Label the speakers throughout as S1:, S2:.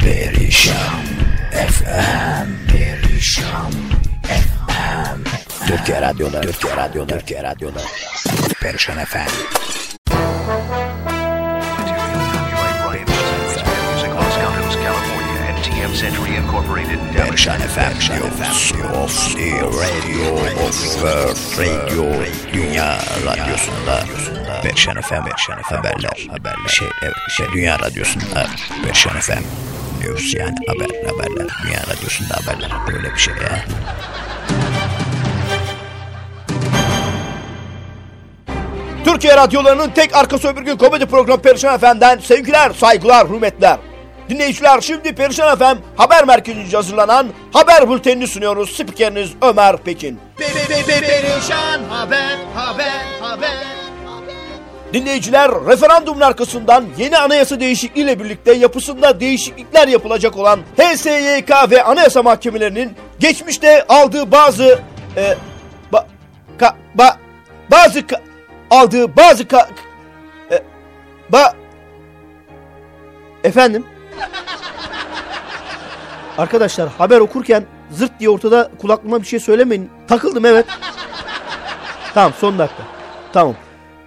S1: Perişan FM Perişan FM Türkiye Radyo'da Türkiye Radyo'da Türkiye Radyo'da. Perişan FM Perişan FM Radio of the Radio of the Radio Dünya Radyosu'nda Perişan FM haberler haberler. Şey, evet, şey Dünya Radyosu'nda. Perişan FM News yani haber haberler Dünya Radyosu'nda haberler böyle bir şey ya.
S2: Türkiye radyolarının tek arkası öbür gün komedi programı Perişan FM'den sevgiler, saygılar, hürmetler. Dinleyiciler şimdi Perişan FM haber merkezince hazırlanan haber bültenini sunuyoruz. Spikeriniz Ömer Pekin.
S3: Perişan haber haber haber.
S2: Dinleyiciler referandumun arkasından yeni anayasa değişikliğiyle birlikte yapısında değişiklikler yapılacak olan HSYK ve anayasa mahkemelerinin geçmişte aldığı bazı e, ba, ka, ba, bazı ka- aldığı bazı ka, e, ba, efendim Arkadaşlar haber okurken zırt diye ortada kulaklığıma bir şey söylemeyin. Takıldım evet. Tamam son dakika. Tamam.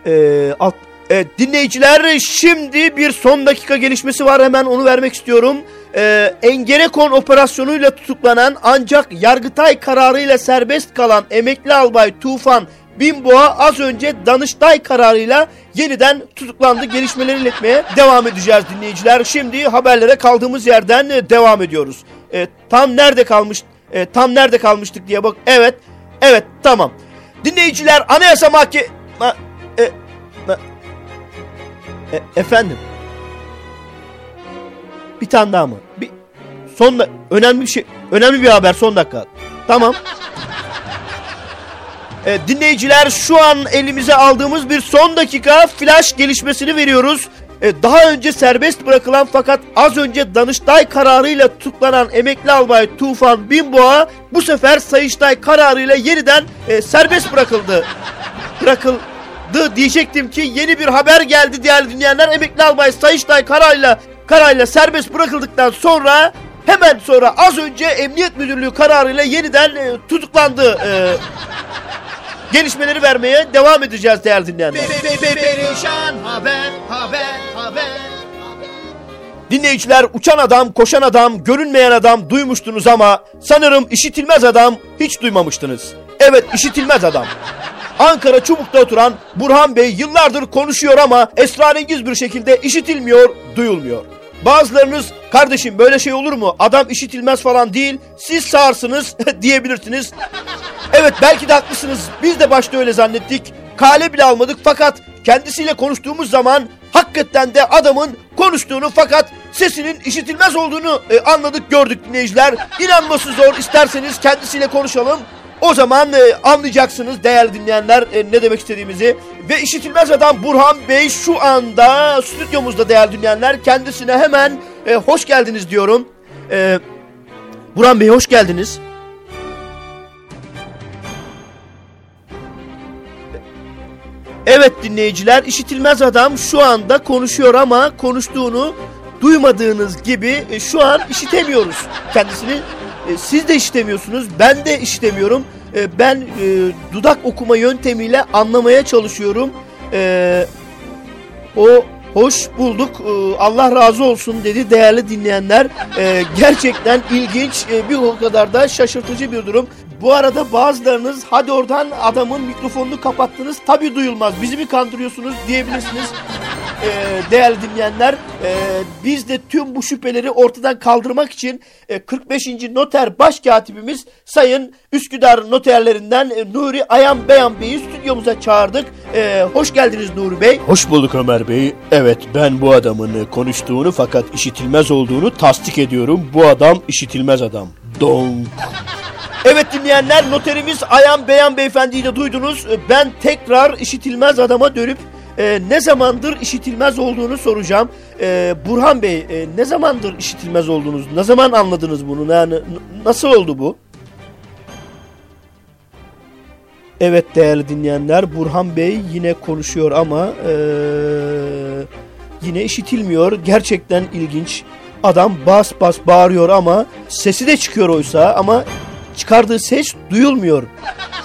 S2: Ee, alt, evet, dinleyiciler şimdi bir son dakika gelişmesi var hemen onu vermek istiyorum. Ee, Engerekon operasyonuyla tutuklanan ancak Yargıtay kararıyla serbest kalan emekli albay Tufan Binboğa az önce Danıştay kararıyla yeniden tutuklandı. Gelişmeleri iletmeye devam edeceğiz dinleyiciler. Şimdi haberlere kaldığımız yerden e, devam ediyoruz. E, tam nerede kalmış e, tam nerede kalmıştık diye bak. Evet. Evet tamam. Dinleyiciler Anayasa Mahke ma, e, ma- e, efendim. Bir tane daha mı? Bir son da önemli bir şey önemli bir haber son dakika. Tamam. E, dinleyiciler şu an elimize aldığımız bir son dakika flash gelişmesini veriyoruz. E, daha önce serbest bırakılan fakat az önce Danıştay kararıyla tutuklanan emekli albay Tufan Binboğa bu sefer Sayıştay kararıyla yeniden e, serbest bırakıldı. Bırakıldı diyecektim ki yeni bir haber geldi değerli dinleyenler. Emekli albay Sayıştay kararıyla kararıyla serbest bırakıldıktan sonra hemen sonra az önce Emniyet Müdürlüğü kararıyla yeniden e, tutuklandı. E, gelişmeleri vermeye devam edeceğiz değerli dinleyenler.
S3: Perişan haber haber haber.
S2: Dinleyiciler uçan adam, koşan adam, görünmeyen adam duymuştunuz ama sanırım işitilmez adam hiç duymamıştınız. Evet işitilmez adam. Ankara Çubuk'ta oturan Burhan Bey yıllardır konuşuyor ama esrarengiz bir şekilde işitilmiyor, duyulmuyor. Bazılarınız kardeşim böyle şey olur mu? Adam işitilmez falan değil, siz sağırsınız diyebilirsiniz. Evet belki de haklısınız. Biz de başta öyle zannettik. Kale bile almadık fakat kendisiyle konuştuğumuz zaman hakikaten de adamın konuştuğunu fakat sesinin işitilmez olduğunu e, anladık gördük dinleyiciler. İnanması zor isterseniz kendisiyle konuşalım. O zaman e, anlayacaksınız değerli dinleyenler e, ne demek istediğimizi. Ve işitilmez adam Burhan Bey şu anda stüdyomuzda değerli dinleyenler. Kendisine hemen e, hoş geldiniz diyorum. E, Burhan Bey hoş geldiniz. Evet dinleyiciler işitilmez adam şu anda konuşuyor ama konuştuğunu duymadığınız gibi e, şu an işitemiyoruz kendisini. E, siz de işitemiyorsunuz ben de işitemiyorum. E, ben e, dudak okuma yöntemiyle anlamaya çalışıyorum. E, o hoş bulduk e, Allah razı olsun dedi değerli dinleyenler. E, gerçekten ilginç e, bir o kadar da şaşırtıcı bir durum. Bu arada bazılarınız hadi oradan adamın mikrofonunu kapattınız tabi duyulmaz bizi mi kandırıyorsunuz diyebilirsiniz. Ee, değerli dinleyenler e, biz de tüm bu şüpheleri ortadan kaldırmak için e, 45. noter başkatibimiz Sayın Üsküdar noterlerinden e, Nuri Ayan Beyan Bey'i stüdyomuza çağırdık. E, hoş geldiniz Nuri Bey.
S4: Hoş bulduk Ömer Bey. Evet ben bu adamın konuştuğunu fakat işitilmez olduğunu tasdik ediyorum. Bu adam işitilmez adam. Donk.
S2: Evet dinleyenler noterimiz Ayan Beyan Beyefendi'yi de duydunuz. E, Ben tekrar işitilmez adama dönüp e, ne zamandır işitilmez olduğunu soracağım. E, Burhan Bey e, ne zamandır işitilmez olduğunuz, ne zaman anladınız bunu? Yani nasıl oldu bu? Evet değerli dinleyenler Burhan Bey yine konuşuyor ama e, yine işitilmiyor. Gerçekten ilginç. Adam bas bas bağırıyor ama sesi de çıkıyor oysa ama çıkardığı ses duyulmuyor.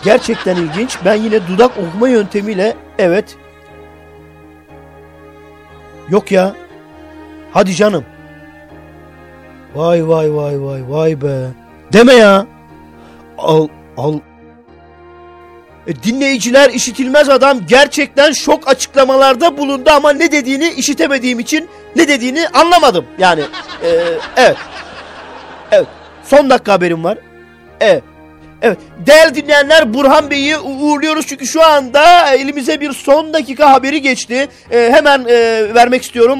S2: Gerçekten ilginç. Ben yine dudak okuma yöntemiyle evet. Yok ya. Hadi canım. Vay vay vay vay vay be. Deme ya. Al al. E, dinleyiciler işitilmez adam gerçekten şok açıklamalarda bulundu ama ne dediğini işitemediğim için ne dediğini anlamadım. Yani e, evet. Evet. Son dakika haberim var. Evet. Evet. Değerli dinleyenler Burhan Bey'i uğurluyoruz çünkü şu anda elimize bir son dakika haberi geçti. E, hemen e, vermek istiyorum.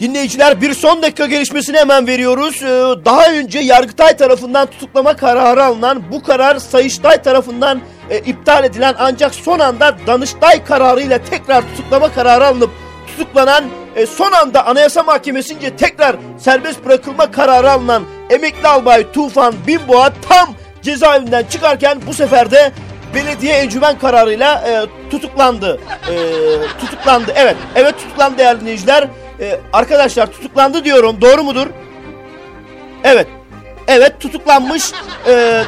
S2: Dinleyiciler bir son dakika gelişmesini hemen veriyoruz. Ee, daha önce Yargıtay tarafından tutuklama kararı alınan bu karar Sayıştay tarafından e, iptal edilen ancak son anda Danıştay kararı ile tekrar tutuklama kararı alınıp tutuklanan e, son anda Anayasa Mahkemesi'nce tekrar serbest bırakılma kararı alınan emekli albay Tufan Binboğa tam cezaevinden çıkarken bu sefer de belediye encümen kararıyla e, tutuklandı. E, tutuklandı. Evet, evet tutuklandı değerli dinleyiciler. E, arkadaşlar tutuklandı diyorum. Doğru mudur? Evet. Evet tutuklanmış. E,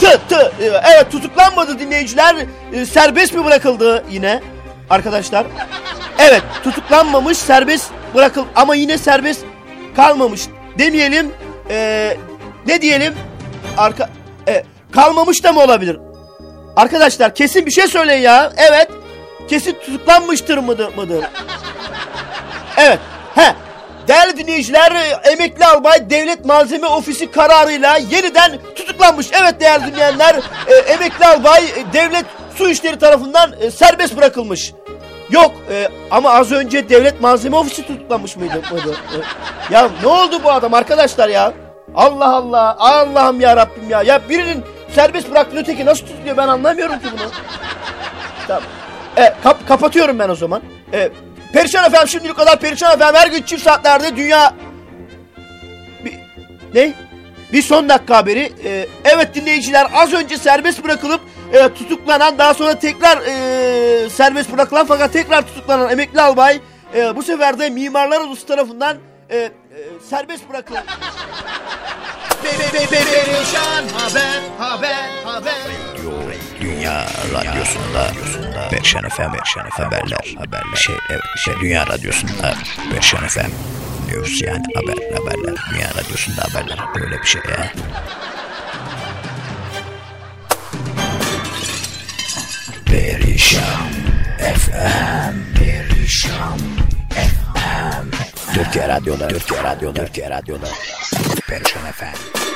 S2: tı tı. E, evet tutuklanmadı dinleyiciler. E, serbest mi bırakıldı yine? Arkadaşlar. Evet tutuklanmamış serbest bırakıl ama yine serbest kalmamış demeyelim. E, ne diyelim? Arka e, kalmamış da mı olabilir? Arkadaşlar kesin bir şey söyleyin ya. Evet. Kesin tutuklanmıştır mıdır? mıdır? Evet. He. Değerli dinleyiciler emekli albay devlet malzeme ofisi kararıyla yeniden tutuklanmış. Evet değerli dinleyenler e, emekli albay devlet su işleri tarafından e, serbest bırakılmış. Yok e, ama az önce devlet malzeme ofisi tutuklanmış mıydı? mıydı? E, ya ne oldu bu adam arkadaşlar ya? Allah Allah Allah'ım ya Rabbim ya. Ya birinin serbest bıraktığı öteki nasıl tutuyor ben anlamıyorum ki bunu. Tamam. E, kap kapatıyorum ben o zaman. E, Perişan efendim şimdilik kadar perişan efendim. Her gün çift saatlerde dünya... Bir... Ne? Bir son dakika haberi. Ee, evet dinleyiciler az önce serbest bırakılıp e, tutuklanan daha sonra tekrar e, serbest bırakılan fakat tekrar tutuklanan emekli albay e, bu sefer de Mimarlar Odası tarafından e, e, serbest bırakıldı.
S3: Perişan haber haber haber.
S1: Dünya Radyosu'nda Perşan FM, Perşan FM haberler, haberler, şey, evet, şey, Dünya Radyosu'nda Perşan FM diyoruz yani haber, haberler, Dünya Radyosu'nda haberler, böyle bir şey ya. Perişan FM, Perişan FM. Türkiye Radyo'da, Türkiye Radyo'da, Türkiye Radyo'da, Persian FM.